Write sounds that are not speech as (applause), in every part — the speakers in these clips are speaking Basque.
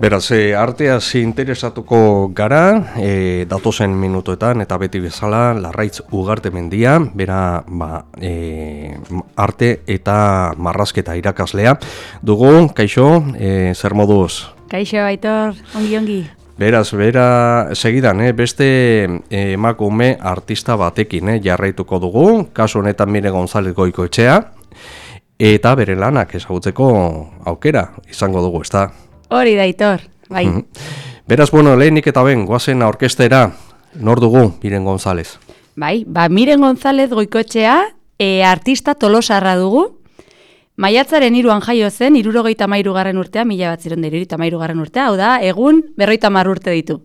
Beraz, e, arteaz interesatuko gara, e, datozen minutoetan eta beti bezala, larraitz ugarte mendia, bera ba, e, arte eta marrazketa irakaslea. Dugu, kaixo, e, zer moduz? Kaixo, Aitor, ongi, ongi. Beraz, bera, segidan, eh, beste emakume artista batekin eh, jarraituko dugu, kasu honetan mire González goiko etxea, eta bere lanak ezagutzeko aukera izango dugu, ez da? Hori daitor, bai. Mhm. Beraz, bueno, lehenik eta ben, guazen orkestera, nor dugu, Miren González? Bai, ba, Miren González goikotxea, e, artista tolosarra dugu, Maiatzaren iruan jaio zen, irurogeita mairu garren urtea, mila bat ziren irurogeita mairu garren urtea, hau da, egun berroita mar urte ditu.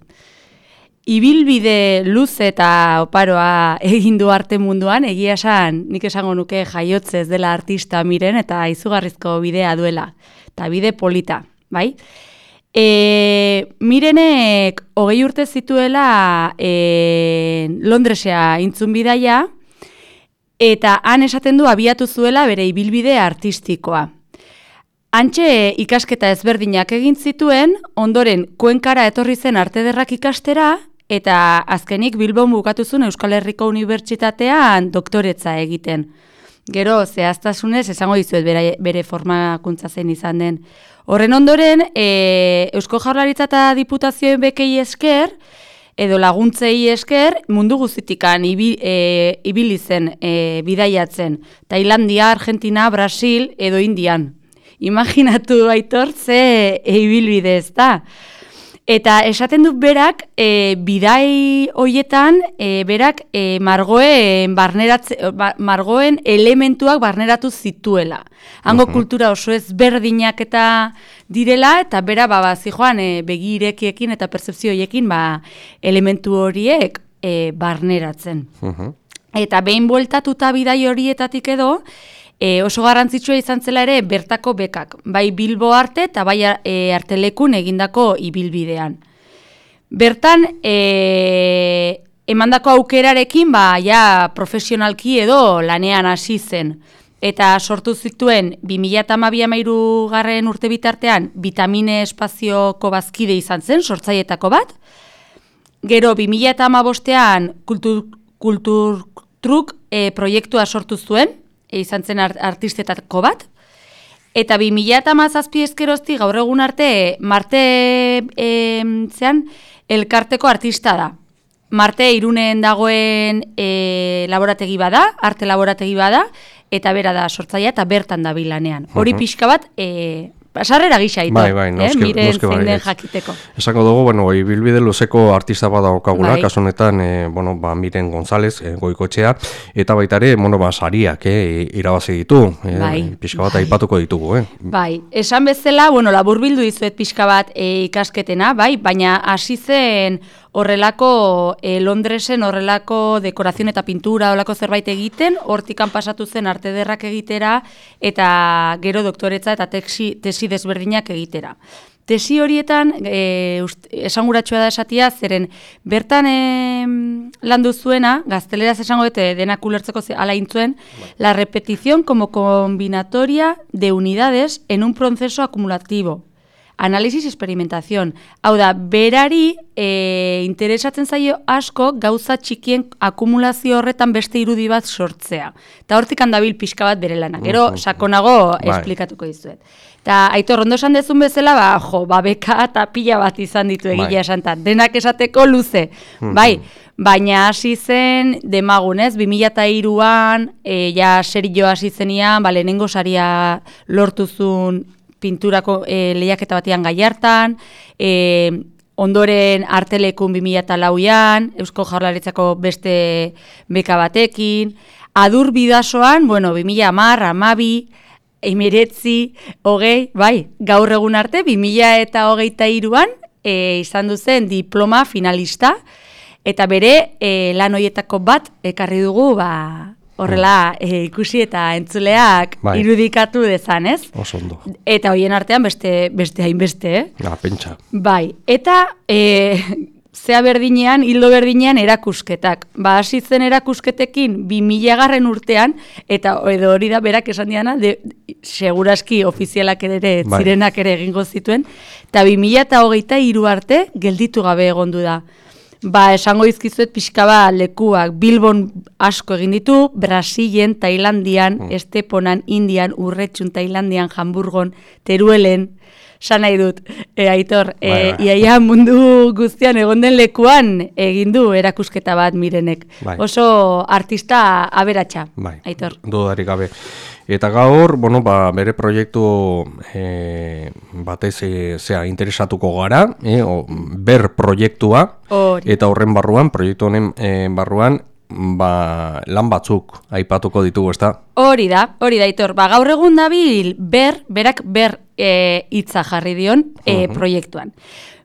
Ibilbide luz eta oparoa egin du arte munduan, egia esan, nik esango nuke jaiotzez dela artista miren eta izugarrizko bidea duela, eta bide polita bai? E, mirenek hogei urte zituela e, Londresea intzun bidaia, eta han esaten du abiatu zuela bere ibilbide artistikoa. Antxe ikasketa ezberdinak egin zituen, ondoren kuenkara etorri zen artederrak ikastera, eta azkenik Bilbon bukatu zuen Euskal Herriko Unibertsitatean doktoretza egiten. Gero, zehaztasunez, esango dizuet bere, bere formakuntza zen izan den. Horren ondoren, e, Eusko Jaurlaritza eta Diputazioen bekei esker, edo laguntzei esker, mundu guztitikan ibil, e, ibili zen e, bidaiatzen. Tailandia, Argentina, Brasil edo Indian. Imaginatu aitor ze e, ibilbide ez da. Eta esaten dut berak, e, bidai hoietan, e, berak e, margoen, ba, margoen elementuak barneratu zituela. Hango kultura oso ez berdinak eta direla, eta bera ba, ba joan e, begirekiekin eta percepzioiekin ba, elementu horiek e, barneratzen. Eta behin bueltatuta bidai horietatik edo, e, oso garrantzitsua izan zela ere bertako bekak, bai Bilbo arte eta bai e, artelekun egindako ibilbidean. Bertan, e, emandako aukerarekin, ba, ja, profesionalki edo lanean hasi zen. Eta sortu zituen 2008 garren urte bitartean vitamine espazioko bazkide izan zen, sortzaietako bat. Gero 2008an kultur, kultur truk e, proiektua sortu zuen, izan zen artistetako bat. Eta bi mila eta mazazpi ezkerozti gaur egun arte Marte e, zean, elkarteko artista da. Marte iruneen dagoen e, laborategi bada, arte laborategi bada, eta bera da sortzaia eta bertan da bilanean. Hori pixka bat, e, Basarrera gisa ito, bai, bai, noske, eh? miren zein den jakiteko. Esako dugu, bueno, oi, bilbide luzeko artista bada okagula, bai. kasunetan, e, bueno, ba, miren González, e, goikotxea, eta baita ere, bueno, ba, sariak, eh, irabazi ditu, e, bai. pixka bat bai. aipatuko ditugu, eh? Bai, esan bezala, bueno, labur bildu dizuet pixka bat e, ikasketena, bai, baina hasi zen horrelako e, Londresen horrelako dekorazio eta pintura horrelako zerbait egiten, hortikan pasatu zen arte derrak egitera eta gero doktoretza eta tesi, tesi desberdinak egitera. Tesi horietan, e, esanguratsua da esatia, zeren bertan e, landu zuena, gazteleraz esango dute denak ulertzeko ala intzuen, bai. la repetición como combinatoria de unidades en un proceso acumulativo, analisis experimentación. Hau da, berari e, interesatzen zaio asko gauza txikien akumulazio horretan beste irudi bat sortzea. Eta hortik handabil pixka bat bere lana. Gero, sakonago bai. esplikatuko dizuet. Eta aitor, ondo esan dezun bezala, ba, jo, babeka eta pila bat izan ditu bai. esan, denak esateko luze. Bai, baina hasi zen demagunez, 2002an, e, ja serio hasi zenian, ba, lehenengo saria lortuzun pinturako e, lehiaketa batean gai hartan, e, ondoren artelekun 2008an, Eusko Jaurlaritzako beste beka batekin, adur bidasoan, bueno, 2000 amar, amabi, emiretzi, hogei, bai, gaur egun arte, 2000 eta hogeita iruan, e, izan duzen diploma finalista, eta bere e, lan hoietako bat ekarri dugu, ba, horrela e, ikusi eta entzuleak bai. irudikatu dezan, ez? Oso ondo. Eta hoien artean beste beste hainbeste, eh? Ja, pentsa. Bai, eta e, zea berdinean, hildo berdinean erakusketak. Ba, hasi zen erakusketekin 2000 garren urtean, eta edo hori da berak esan diana, de, seguraski ofizialak ere, Bai. zirenak ere egingo zituen, eta 2008 hiru arte gelditu gabe egondu da. Ba, esango izkizuet pixka ba lekuak Bilbon asko egin ditu, Brasilen, Tailandian, Mm. Esteponan, Indian, Urretxun, Tailandian, Hamburgon, Teruelen, San nahi dut, e, Aitor, e, Bai, bai. iaia mundu guztian egon den lekuan egin du erakusketa bat mirenek. Bai. Oso artista aberatsa, Bai, Aitor. dudarik gabe. Eta gaur, bueno, ba, bere proiektu e, batez e, zea interesatuko gara, e, o, ber proiektua, Hori. eta horren barruan, proiektu honen e, barruan, ba, lan batzuk aipatuko ditugu, ezta? Hori da, hori da, Aitor. Ba, gaur egun dabil ber, berak ber e, hitza jarri dion e, proiektuan.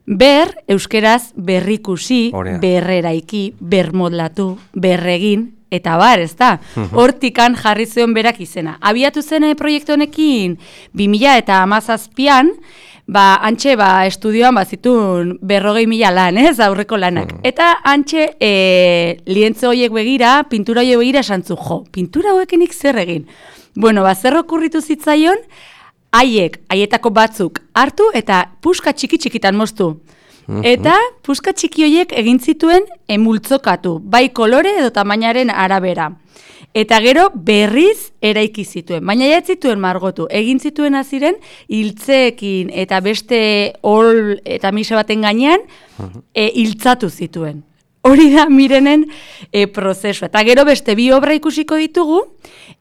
Ber, euskeraz berrikusi, berreraiki, bermodlatu, berregin, eta bar, ez da? Hortikan jarri zuen berak izena. Abiatu zen eh, proiektu honekin 2000 eta amazazpian, ba, antxe, ba, estudioan bazitun berrogei mila lan, ez, aurreko lanak. Eta antxe, e, lientze horiek begira, pintura horiek begira esan zu, jo, pintura hauekenik zer egin. Bueno, ba, zer okurritu zitzaion, haiek, haietako batzuk hartu eta puska txiki txikitan moztu. Eta puska txiki horiek egin zituen emultzokatu, bai kolore edo tamainaren arabera. Eta gero berriz eraiki zituen, baina ja zituen margotu. Egin zituen ziren hiltzeekin eta beste ol eta mise baten gainean e, hiltzatu zituen. Hori da mirenen e, prozesua. Eta gero beste bi obra ikusiko ditugu,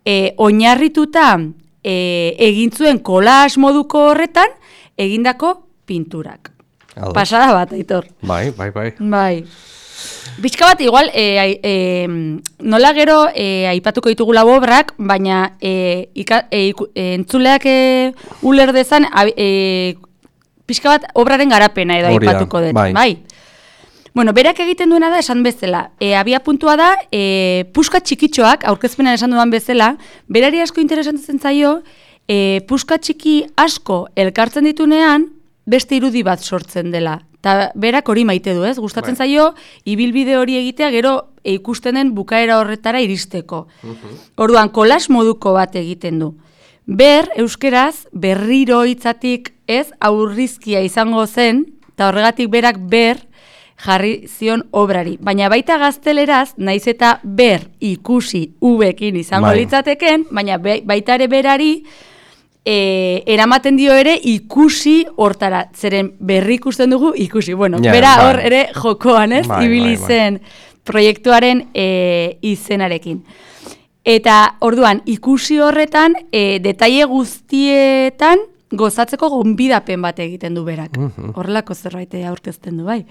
e, oinarrituta e, egin zuen kolas moduko horretan egindako pinturak. Ados. Pasada bat, aitor. Bai, bai, bai. Bai. Bizka bat, igual, e, e, nola gero e, aipatuko ditugu lau obrak, baina e, ika, e, entzuleak e, uler dezan, e, pixka bat obraren garapena edo Hori da, aipatuko dut. bai. bai. Bueno, berak egiten duena da esan bezala. E, abia puntua da, e, puska txikitxoak, aurkezpenan esan dudan bezala, berari asko interesantzen zaio, e, puska txiki asko elkartzen ditunean, beste irudi bat sortzen dela. Ta berak hori maite du, ez? Gustatzen Bai. zaio, ibilbide hori egitea gero e, ikusten den bukaera horretara iristeko. Orduan, kolas moduko bat egiten du. Ber, euskeraz, berriro hitzatik ez aurrizkia izango zen, eta horregatik berak ber jarri zion obrari. Baina baita gazteleraz, naiz eta ber ikusi ubekin izango Bai. litzateken, baina be- baita ere berari e, eramaten dio ere ikusi hortara. Zeren berri ikusten dugu ikusi. Bueno, Ja, bera bai. hor ere jokoan, ez? Bai, Ibili bai, bai. zen proiektuaren e, izenarekin. Eta orduan ikusi horretan e, detaile guztietan gozatzeko gonbidapen bat egiten du berak. Horrelako zerbait aurkezten du bai.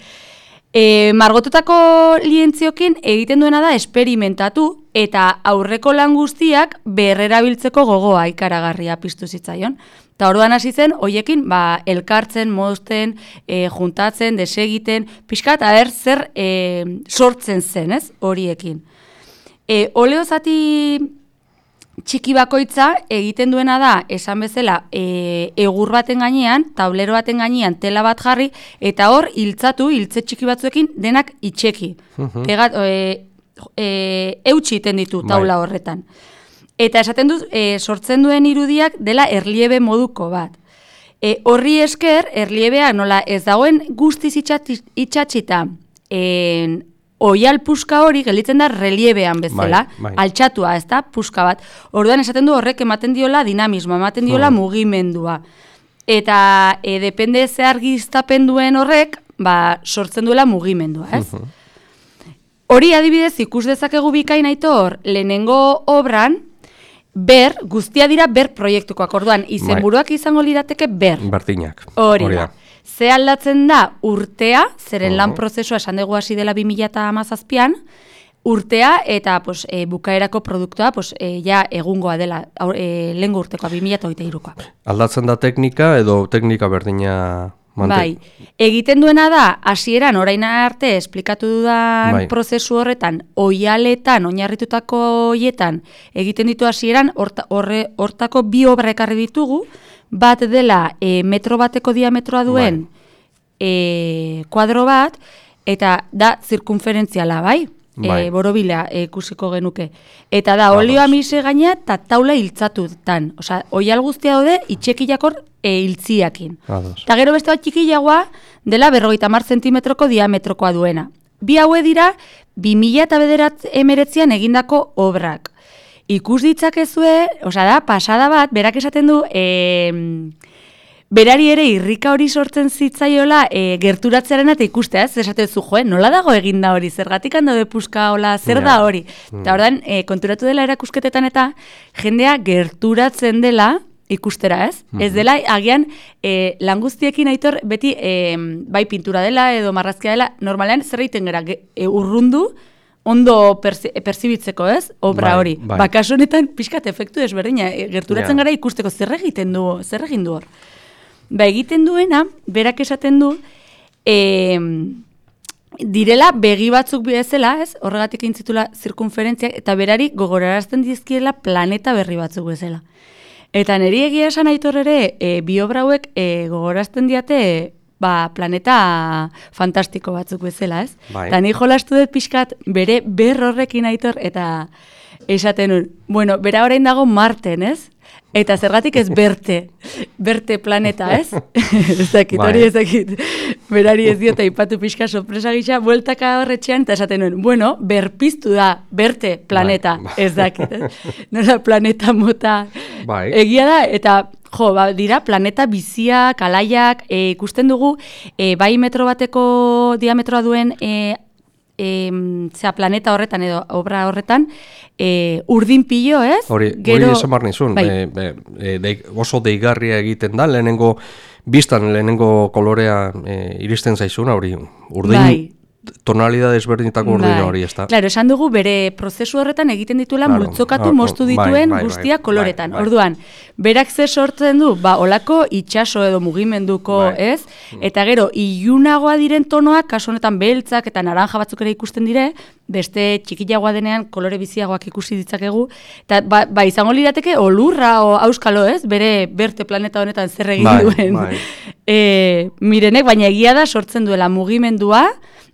E, margotutako lientziokin egiten duena da esperimentatu eta aurreko lan guztiak berrerabiltzeko gogoa ikaragarria piztu zitzaion. Eta orduan hasi zen, hoiekin ba, elkartzen, mozten, e, juntatzen, desegiten, pixkat, aber zer e, sortzen zen, ez, horiekin. E, oleo zati txiki bakoitza egiten duena da, esan bezala, e, egur baten gainean, tablero baten gainean tela bat jarri, eta hor hiltzatu, hiltze txiki batzuekin denak itxeki. Pegat, e, e, eutxi iten ditu Bai. taula horretan. Eta esaten du, e, sortzen duen irudiak dela erliebe moduko bat. E, horri esker, erliebea nola ez dagoen guztiz itxatxita, en, oial puska hori gelditzen da reliebean bezala, Bai, bai. altxatua, ez da, puska bat. Orduan esaten du horrek ematen diola dinamismo, ematen diola Hmm. mugimendua. Eta e, depende ze argiztapen duen horrek, ba, sortzen duela mugimendua, ez? Hmm. Hori adibidez ikus dezakegu bikain aitor, lehenengo obran, ber, guztia dira ber proiektukoak, orduan, izenburuak izango lirateke ber. Bertinak. Hori da. Ze aldatzen da urtea, zeren lan prozesua esan dugu hasi dela 2017an, urtea eta pues, e, bukaerako produktua pues, e, ja egungoa dela, aur- e, lehengo urtekoa, 2023koa. Aldatzen da teknika edo teknika berdina mante. Bai, egiten duena da, hasieran orain arte esplikatu dudan Bai. prozesu horretan, oialetan, oinarritutako hoietan, egiten ditu hasieran, hortako bi obra ekarri ditugu, bat dela e, metro bateko diametroa duen e, kuadro bat, eta da zirkunferentziala, bai? Bai. e, borobila e, ikusiko genuke. Eta da, olioa mise gaina eta taula hiltzatutan. Osea, oial guztia daude itxekiakor e, hiltziakin. Eta gero beste bat txikiagoa dela berrogeita mar zentimetroko diametrokoa duena. Bi haue dira, 2000 eta bederat emeretzian egindako obrak. Ikus ditzakezue, osea da, pasada bat, berak esaten du, e, berari ere irrika hori sortzen zitzaiola e, gerturatzearen eta ikustea, ez? Esate zu joe, nola dago eginda hori, zergatik hando de puska hola, zer da hori. Eta ordan, e, konturatu dela erakusketetan eta jendea gerturatzen dela ikustera, ez? Ez dela, agian, e, lan guztiekin aitor, beti, e, bai pintura dela edo marrazkia dela, normalean zer egiten gara, e, urrundu, ondo perzi, perzibitzeko, ez? Obra Bai, hori. bai. Ba, kasu honetan, pixkat efektu desberdina, e, gerturatzen Ja. gara ikusteko, zer egiten du, zer egin du hor? Ba, egiten duena, berak esaten du, e, direla begi batzuk bezala, ez? Horregatik intzitula zirkunferentziak, eta berari gogorarazten dizkiela planeta berri batzuk bezala. Eta niri egia esan aitor ere, e, bi obra hauek e, gogorazten diate ba, planeta fantastiko batzuk bezala, ez? Bai. Eta ni jolastu dut pixkat bere ber horrekin aitor, eta esaten bueno, bera orain dago Marten, ez? Eta zergatik ez berte, berte planeta, ez? (laughs) ez dakit, Bai. hori ez dakit. Berari ez diota ipatu pixka sorpresa gisa, bueltaka horretxean, eta esaten nuen, bueno, berpiztu da, berte planeta, Bai, bai. ez dakit, ez? Nola planeta mota Bai. egia da, eta jo, ba, dira, planeta biziak, alaiak, e, ikusten dugu, e, bai metro bateko diametroa duen e, e, zera, planeta horretan edo obra horretan, e, urdin pilo, ez? Hori, hori esan behar nizun, bai, e, e, e, dei- oso deigarria egiten da, lehenengo, biztan lehenengo kolorea e, iristen zaizuna, hori, urdin, Bai. Tonalidad desberdinetako urdin Bai. hori, ez da? Claro, esan dugu bere prozesu horretan egiten dituela Claro. multzokatu Ah, moztu bai, dituen bai, bai, guztiak bai, koloretan. bai. Orduan, berak ze sortzen du, ba, olako itxaso edo mugimenduko, Bai. ez? Eta gero, ilunagoa diren tonoak, kasu honetan beltzak eta naranja batzuk ere ikusten dire, beste txikiagoa denean kolore biziagoak ikusi ditzakegu, eta ba, ba izango lirateke olurra o auskalo, ez? Bere berte planeta honetan zer egin Bai, duen. bai. (laughs) E, mirenek, baina egia da sortzen duela mugimendua,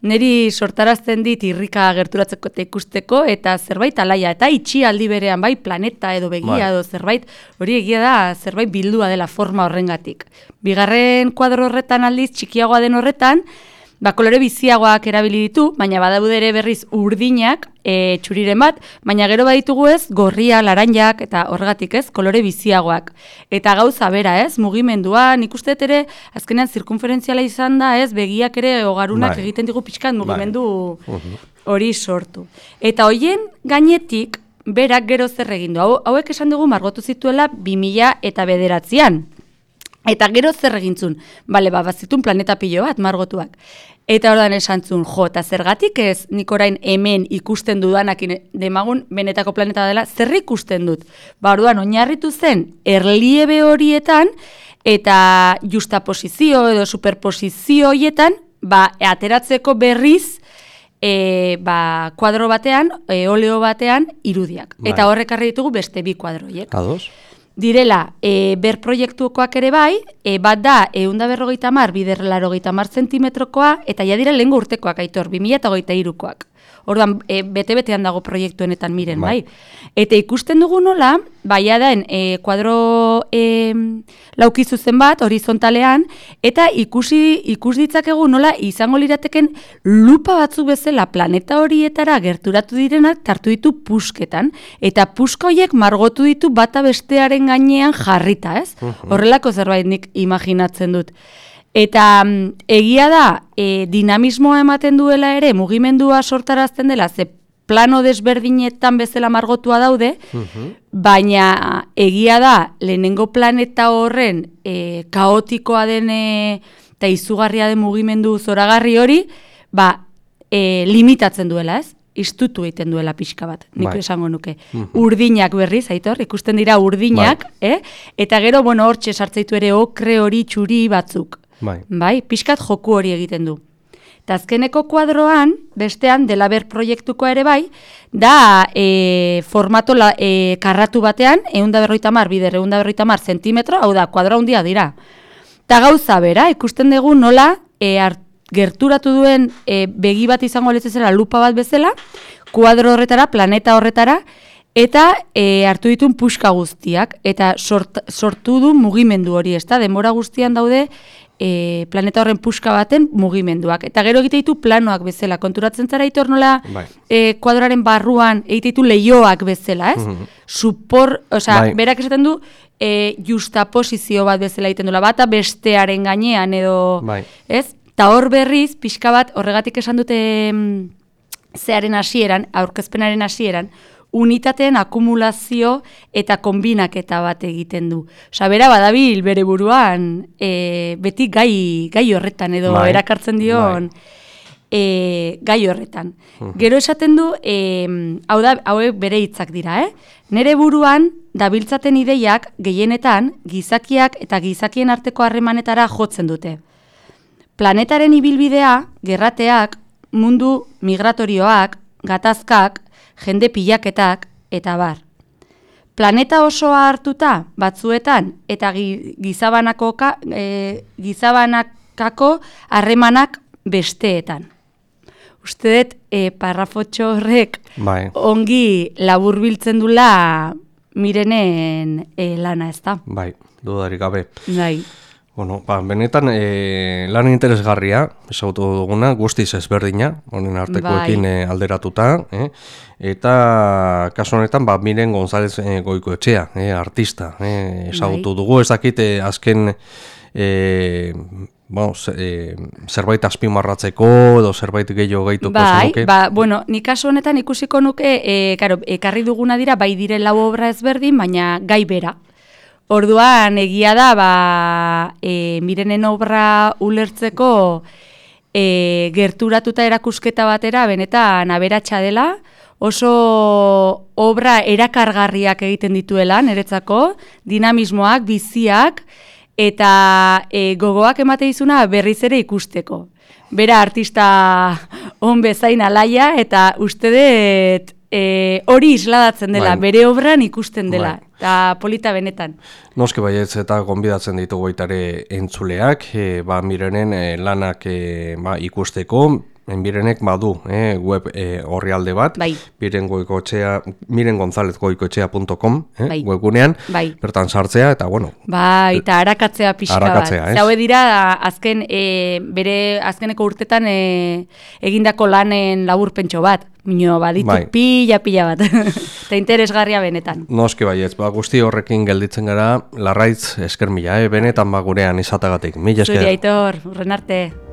niri sortarazten dit irrika gerturatzeko eta ikusteko, eta zerbait alaia, eta itxi aldi berean, bai planeta edo begia Bai. edo zerbait, hori egia da zerbait bildua dela forma horrengatik. Bigarren kuadro horretan aldiz, txikiagoa den horretan, ba, kolore biziagoak erabili ditu, baina badaude ere berriz urdinak, e, txuriren bat, baina gero baditugu ez, gorria, laranjak, eta horregatik ez, kolore biziagoak. Eta gauza bera ez, mugimendua, nik uste ere, azkenean zirkunferentziala izan da ez, begiak ere ogarunak Bai. egiten digu pixkat mugimendu Mhm. hori sortu. Eta hoien gainetik, berak gero zer egin du. Hau, hauek esan dugu margotu zituela 2000 eta bederatzean. Eta gero zer egintzun, bale, ba, bazitun planeta pilo bat, margotuak. Eta ordan esan zuen, jo, eta zergatik ez nik orain hemen ikusten dudanakin demagun benetako planeta dela, zer ikusten dut? Ba, orduan, oinarritu zen, erliebe horietan, eta justaposizio edo superposizio horietan, ba, ateratzeko berriz, e, ba, kuadro batean, e, oleo batean, irudiak. Bai. Eta horrek arri ditugu beste bi kuadroiek Ados? Direla e, ber proiektukoak ere bai, e, bat da eunda berrogeita mar, bider larogeita mar zentimetrokoa, eta ja dira lehengo urtekoak aitor, 2008 koak Orduan, e, bete-betean dago proiektu honetan miren, bai. Bai. Eta ikusten dugu nola, baia den e, kuadro e, laukizu zen bat, horizontalean, eta ikusi ikus ditzakegu nola izango lirateken lupa batzu bezala planeta horietara gerturatu direnak tartu ditu pusketan, eta puska horiek margotu ditu bata bestearen gainean jarrita, ez? Horrelako zerbait nik imaginatzen dut. Eta mm, egia da, e, dinamismoa ematen duela ere, mugimendua sortarazten dela, ze plano desberdinetan bezala margotua daude, baina egia da, lehenengo planeta horren e, kaotikoa den e, eta izugarria den mugimendu zoragarri hori, ba, e, limitatzen duela, ez? Istutu egiten duela pixka bat, nik Bai. esango nuke. Urdinak berriz, aitor, ikusten dira urdinak, eh? eta gero, bueno, hortxe sartzaitu ere okre hori txuri batzuk. Bai. Bai, pixkat joku hori egiten du. Eta azkeneko kuadroan, bestean, delaber proiektuko ere bai, da e, formato la, e, karratu batean, eunda berroita mar, bider eunda berroita mar zentimetro, hau da, kuadro handia dira. Eta gauza bera, ikusten dugu nola e, hart- gerturatu duen e, begi bat izango letzezela lupa bat bezala, kuadro horretara, planeta horretara, eta e, hartu ditun puska guztiak, eta sort, sortu du mugimendu hori, ez da, demora guztian daude e, planeta horren puska baten mugimenduak. Eta gero egite ditu planoak bezala, konturatzen zara itor nola Bai. e, kuadraren barruan egite ditu leioak bezala, ez? Mhm. Supor, osea, Bai. berak esaten du, e, justaposizio bat bezala egiten dula, bata bestearen gainean edo, Bai. ez? Ta hor berriz, pixka bat, horregatik esan dute mm, zearen hasieran, aurkezpenaren hasieran, unitateen akumulazio eta kombinaketa bat egiten du. Osa, bera badabil bere buruan, e, beti gai, gai horretan edo Bai, erakartzen dion e, gai horretan. Gero esaten du, e, hau da, hauek bere hitzak dira, eh? Nere buruan, dabiltzaten ideiak gehienetan gizakiak eta gizakien arteko harremanetara jotzen dute. Planetaren ibilbidea, gerrateak, mundu migratorioak, gatazkak, jende pilaketak eta bar. Planeta osoa hartuta batzuetan eta gi- gizabanako ka- e, gizabanakako harremanak besteetan. Uste dut, e, parrafotxo horrek Bai. ongi laburbiltzen dula mirenen e, lana, ez da? Bai, dudarik gabe. Bai. Bueno, ba, benetan e, lan interesgarria, esautu duguna, guztiz ezberdina, honen artekoekin Bai. e, alderatuta, eh? eta kasu honetan, ba, miren González e, goikoetxea, e, artista, e, esagutu Bai. dugu, ez dakit e, azken e, ze- e, zerbait azpimarratzeko edo zerbait gehiago gehituko Bai, zenuke. ba, bueno, nik kasu honetan ikusiko nuke, e, karo, ekarri duguna dira, bai dire lau obra ezberdin, baina gai bera. Orduan, egia da, ba, e, mirenen obra ulertzeko e, gerturatuta erakusketa batera, benetan aberatsa dela, oso obra erakargarriak egiten dituela, niretzako, dinamismoak, biziak, eta e, gogoak emate izuna berriz ere ikusteko. Bera artista (laughs) on bezain alaia, eta uste dut e, hori isladatzen dela, Bai. bere obran ikusten dela, Bai. eta polita benetan. Noski baietz eta gonbidatzen ditugu baitare entzuleak, e, ba, mirenen e, lanak e, ba, ikusteko, Mirenek badu eh, web eh, orrialde bat, Bai. miren goikoetxea, miren gonzalez eh, Bai. webgunean, Bai. bertan sartzea, eta bueno, Bai, eta arakatzea pixka Arakatzea, bat. hauek dira azken e, bere azkeneko urtetan e, egindako lanen laburpentxo bat. Mino baditu Bai. pila pila bat. (laughs) eta interesgarria benetan. noski baietz, ba, guzti horrekin gelditzen gara, larraitz esker mila, eh, benetan ba gurean izatagatik, mila Zuri esker. aitor, urren arte.